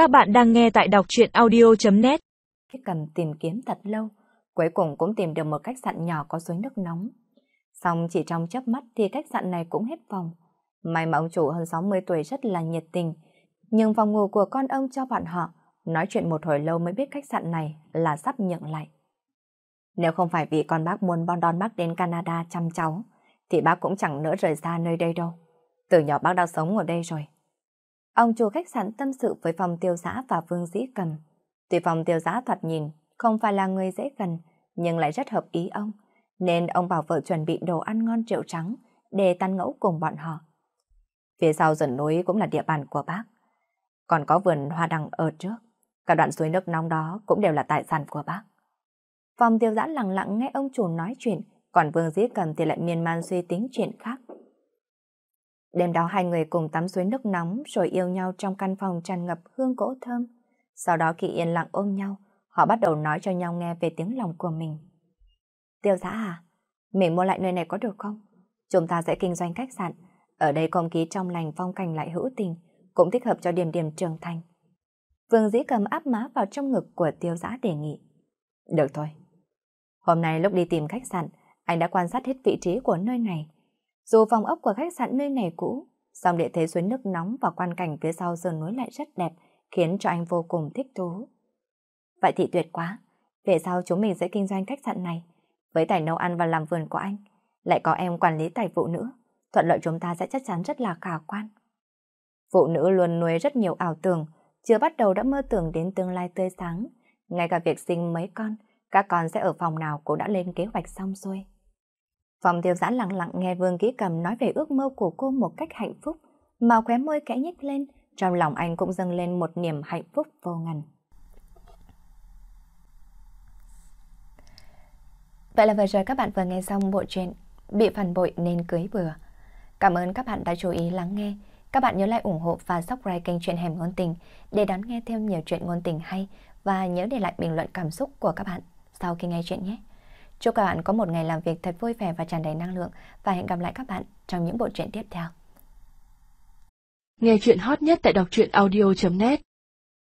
Các bạn đang nghe tại đọc chuyện audio.net cầm tìm kiếm thật lâu, cuối cùng cũng tìm được một khách sạn nhỏ có suối nước nóng. Xong chỉ trong chớp mắt thì khách sạn này cũng hết phòng. May mà ông chủ hơn 60 tuổi rất là nhiệt tình, nhưng phòng ngủ của con ông cho bọn họ nói chuyện một hồi lâu mới biết khách sạn này là sắp nhượng lại. Nếu không phải vì con bác muốn bon đón bác đến Canada chăm cháu, thì bác cũng chẳng nỡ rời xa nơi đây đâu. Từ nhỏ bác đã sống ở đây rồi. Ông chủ khách sạn tâm sự với phòng tiêu giã và Vương Dĩ Cầm. Tuy phòng tiêu giã thoạt nhìn không phải là người dễ gần, nhưng lại rất hợp ý ông, nên ông bảo vợ chuẩn bị đồ ăn ngon triệu trắng để tan ngẫu cùng bọn họ. Phía sau dần núi cũng là địa bàn của bác. Còn có vườn hoa đằng ở trước. Cả đoạn suối nước nóng đó cũng đều là tài sản của bác. Phòng tiêu giã lặng lặng nghe ông chủ nói chuyện, còn Vương Dĩ Cầm thì lại miên man suy tính chuyện khác. Đêm đó hai người cùng tắm suối nước nóng rồi yêu nhau trong căn phòng tràn ngập hương gỗ thơm. Sau đó khi yên lặng ôm nhau, họ bắt đầu nói cho nhau nghe về tiếng lòng của mình. Tiêu giã à, mình mua lại nơi này có được không? Chúng ta sẽ kinh doanh khách sạn. Ở đây không khí trong lành phong cảnh lại hữu tình, cũng thích hợp cho điểm điểm trưởng thành. Vương dĩ cầm áp má vào trong ngực của tiêu giã đề nghị. Được thôi. Hôm nay lúc đi tìm khách sạn, anh đã quan sát hết vị trí của nơi này. Dù phòng ốc của khách sạn nơi này cũ, song địa thế suối nước nóng và quan cảnh phía sau sườn núi lại rất đẹp, khiến cho anh vô cùng thích thú. Vậy thì tuyệt quá, về sau chúng mình sẽ kinh doanh khách sạn này, với tài nấu ăn và làm vườn của anh, lại có em quản lý tài vụ nữa, thuận lợi chúng ta sẽ chắc chắn rất là khả quan. Phụ nữ luôn nuôi rất nhiều ảo tưởng, chưa bắt đầu đã mơ tưởng đến tương lai tươi sáng, ngay cả việc sinh mấy con, các con sẽ ở phòng nào cũng đã lên kế hoạch xong xuôi. Phòng tiêu giã lặng lặng nghe Vương Ký Cầm nói về ước mơ của cô một cách hạnh phúc, mà khóe môi kẽ nhếch lên, trong lòng anh cũng dâng lên một niềm hạnh phúc vô ngần. Vậy là vừa rồi các bạn vừa nghe xong bộ truyện Bị phản bội nên cưới bừa. Cảm ơn các bạn đã chú ý lắng nghe. Các bạn nhớ like ủng hộ và subscribe kênh truyện Hẻm Ngôn Tình để đón nghe thêm nhiều chuyện ngôn tình hay và nhớ để lại bình luận cảm xúc của các bạn sau khi nghe chuyện nhé. Chúc các bạn có một ngày làm việc thật vui vẻ và tràn đầy năng lượng và hẹn gặp lại các bạn trong những bộ truyện tiếp theo. Nghe chuyện hot nhất tại đọc truyện audio.net